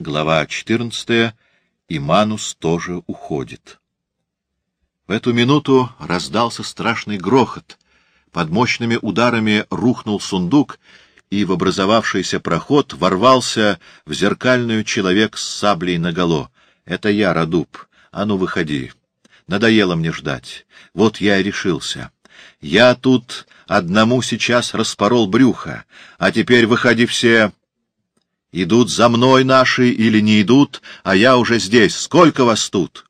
Глава 14. Иманус тоже уходит. В эту минуту раздался страшный грохот. Под мощными ударами рухнул сундук, и в образовавшийся проход ворвался в зеркальную человек с саблей наголо. Это я, Радуб. А ну, выходи. Надоело мне ждать. Вот я и решился. Я тут одному сейчас распорол брюхо, а теперь выходи все. Идут за мной наши или не идут, а я уже здесь. Сколько вас тут?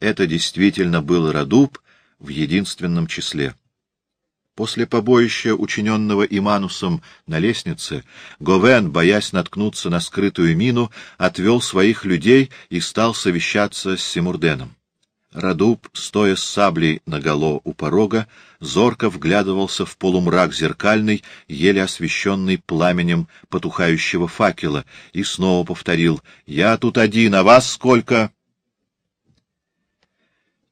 Это действительно был Радуб в единственном числе. После побоища, учиненного Иманусом на лестнице, Говен, боясь наткнуться на скрытую мину, отвел своих людей и стал совещаться с Симурденом. Радуб, стоя с саблей наголо у порога, зорко вглядывался в полумрак зеркальный, еле освещенный пламенем потухающего факела, и снова повторил «Я тут один, а вас сколько?»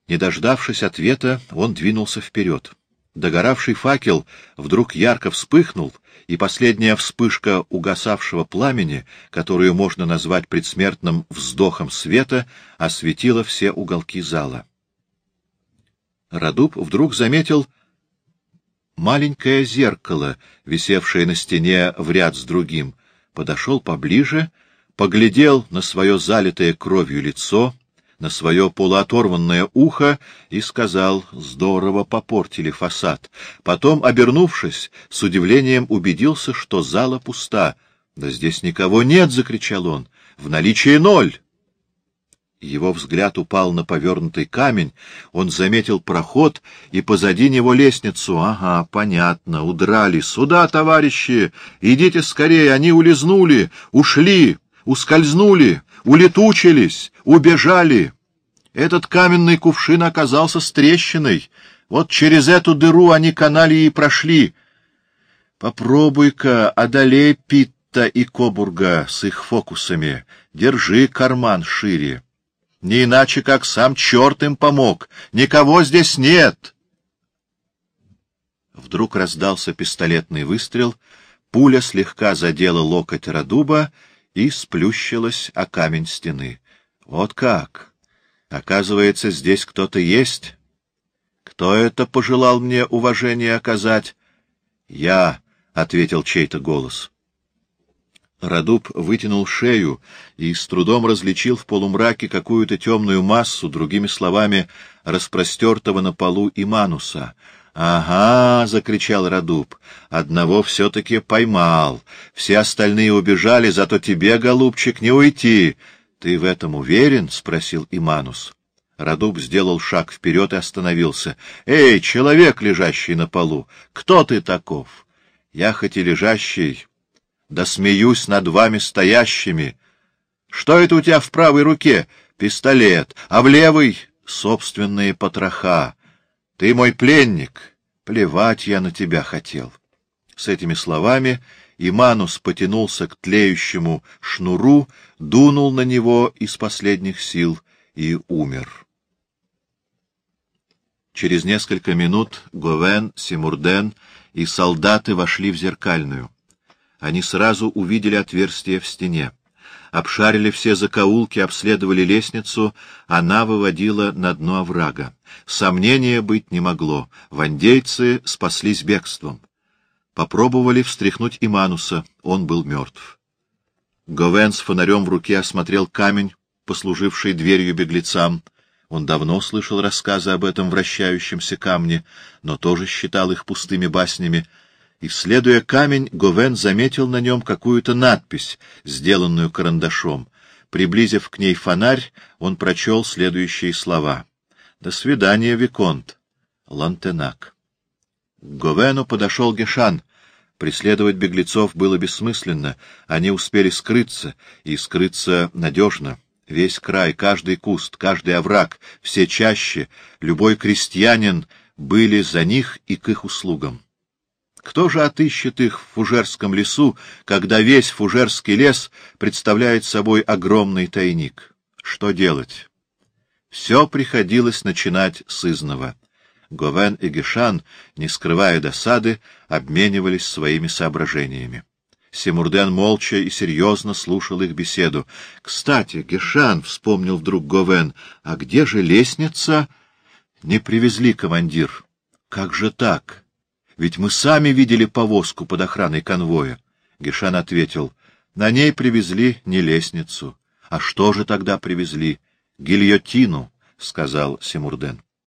Не дождавшись ответа, он двинулся вперед. Догоравший факел вдруг ярко вспыхнул, и последняя вспышка угасавшего пламени, которую можно назвать предсмертным вздохом света, осветила все уголки зала. Радуб вдруг заметил маленькое зеркало, висевшее на стене в ряд с другим, подошел поближе, поглядел на свое залитое кровью лицо — на свое полуоторванное ухо и сказал «Здорово попортили фасад». Потом, обернувшись, с удивлением убедился, что зала пуста. «Да здесь никого нет!» — закричал он. «В наличии ноль!» Его взгляд упал на повернутый камень, он заметил проход и позади него лестницу. Ага, понятно, удрали. Сюда, товарищи! Идите скорее, они улизнули, ушли, ускользнули улетучились, убежали. Этот каменный кувшин оказался с трещиной. Вот через эту дыру они канали и прошли. Попробуй-ка одолей Питта и Кобурга с их фокусами. Держи карман шире. Не иначе, как сам черт им помог. Никого здесь нет. Вдруг раздался пистолетный выстрел, пуля слегка задела локоть Радуба, и сплющилась о камень стены. Вот как! Оказывается, здесь кто-то есть. Кто это пожелал мне уважение оказать? Я, — ответил чей-то голос. Радуб вытянул шею и с трудом различил в полумраке какую-то темную массу, другими словами, распростертого на полу Имануса — «Ага!» — закричал Радуб. «Одного все-таки поймал. Все остальные убежали, зато тебе, голубчик, не уйти. Ты в этом уверен?» — спросил Иманус. Радуб сделал шаг вперед и остановился. «Эй, человек, лежащий на полу, кто ты таков? Я хоть и лежащий, да смеюсь над вами стоящими. Что это у тебя в правой руке? Пистолет, а в левой — собственные потроха. Ты мой пленник. Плевать я на тебя хотел. С этими словами Иманус потянулся к тлеющему шнуру, дунул на него из последних сил и умер. Через несколько минут Говен, Симурден и солдаты вошли в зеркальную. Они сразу увидели отверстие в стене обшарили все закоулки, обследовали лестницу, она выводила на дно оврага. Сомнения быть не могло. Вандейцы спаслись бегством. Попробовали встряхнуть Имануса. Он был мертв. Говен с фонарем в руке осмотрел камень, послуживший дверью беглецам. Он давно слышал рассказы об этом вращающемся камне, но тоже считал их пустыми баснями, Исследуя камень, Говен заметил на нем какую-то надпись, сделанную карандашом. Приблизив к ней фонарь, он прочел следующие слова. «До свидания, Виконт. Лантенак». К Говену подошел Гешан. Преследовать беглецов было бессмысленно. Они успели скрыться, и скрыться надежно. Весь край, каждый куст, каждый овраг, все чаще, любой крестьянин были за них и к их услугам. Кто же отыщет их в Фужерском лесу, когда весь Фужерский лес представляет собой огромный тайник? Что делать? Все приходилось начинать с изного. Говен и Гешан, не скрывая досады, обменивались своими соображениями. Симурден молча и серьезно слушал их беседу. — Кстати, Гешан, — вспомнил вдруг Говен, — а где же лестница? — Не привезли, командир. — Как же так? Ведь мы сами видели повозку под охраной конвоя. Гешан ответил, — на ней привезли не лестницу. — А что же тогда привезли? — Гильотину, — сказал Симурден.